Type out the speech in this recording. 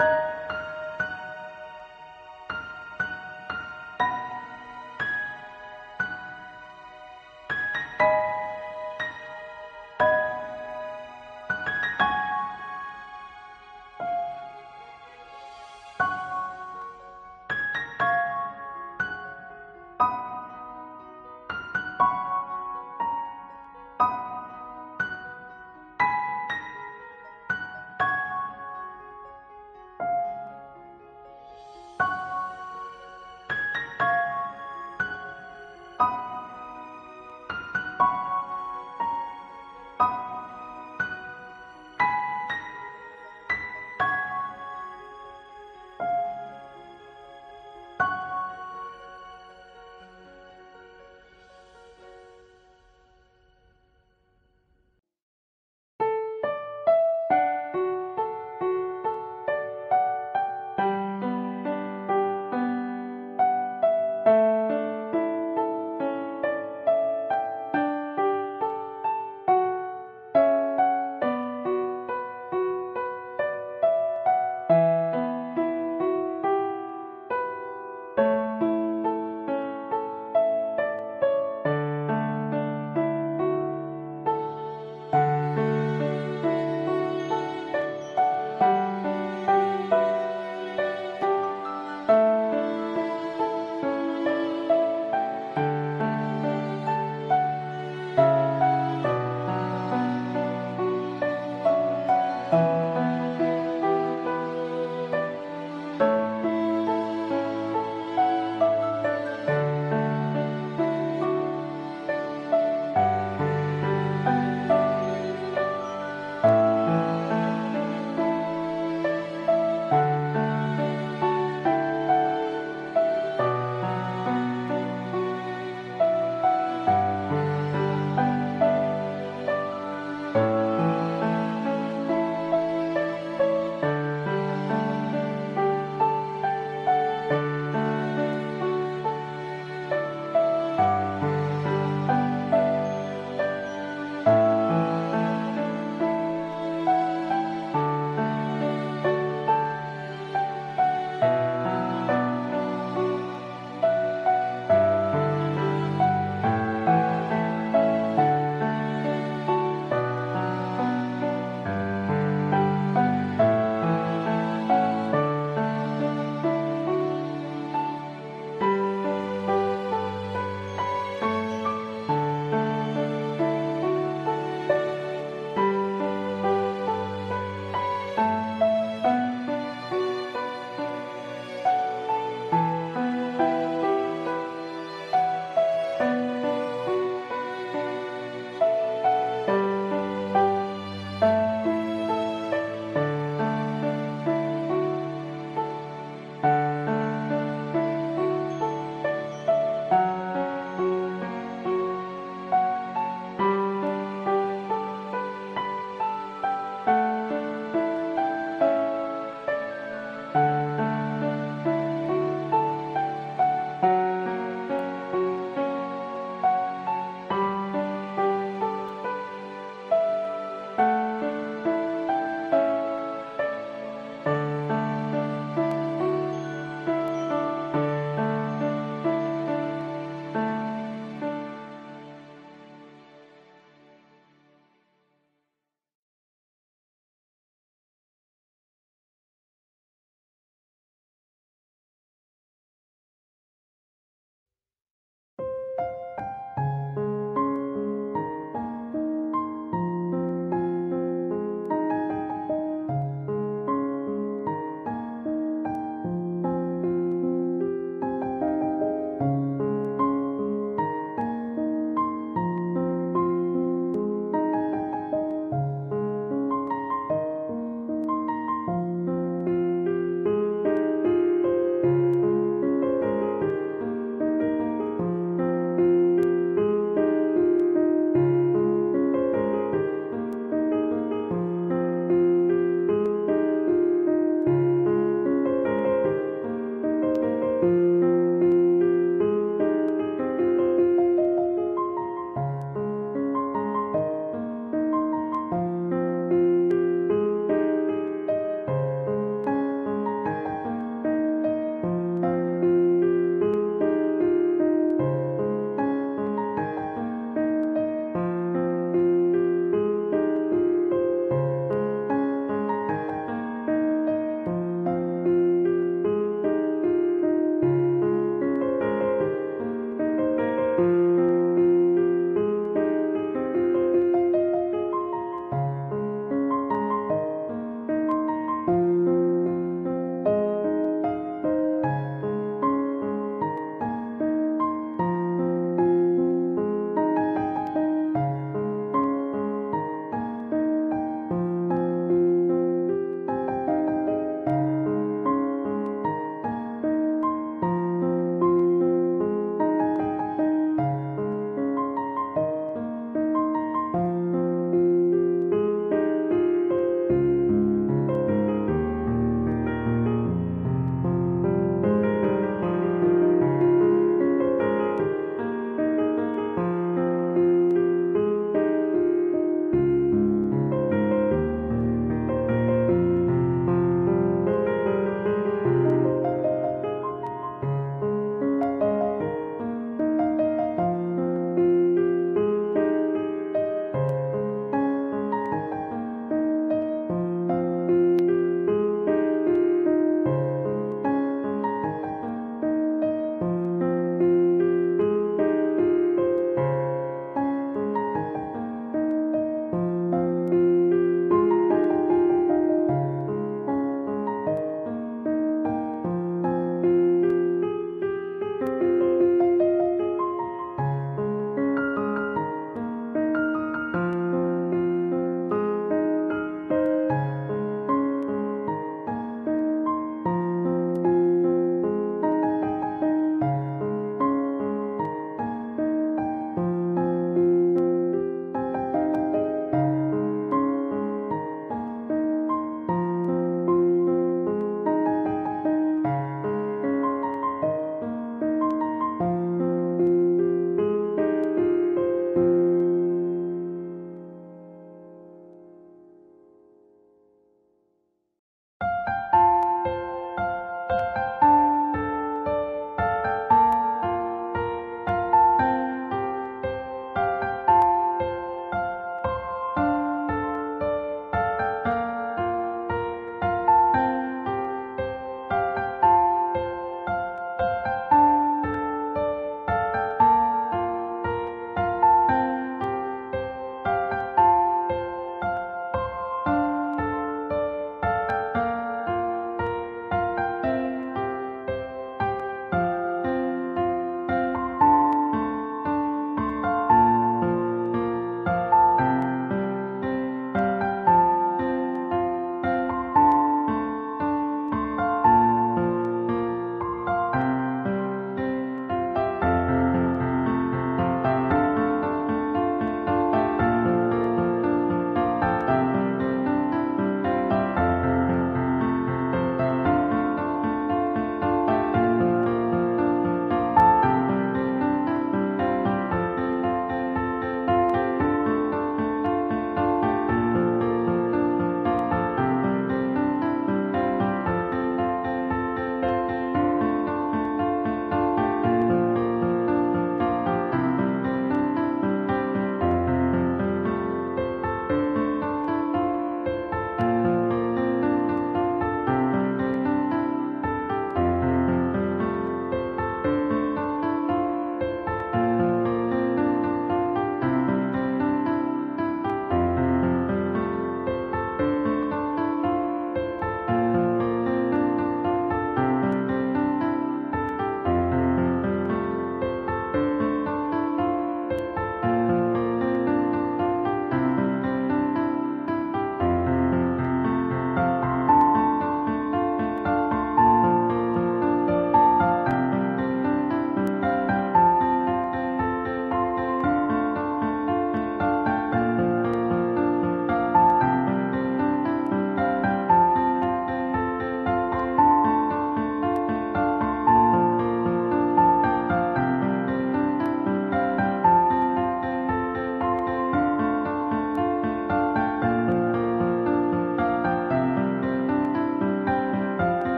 you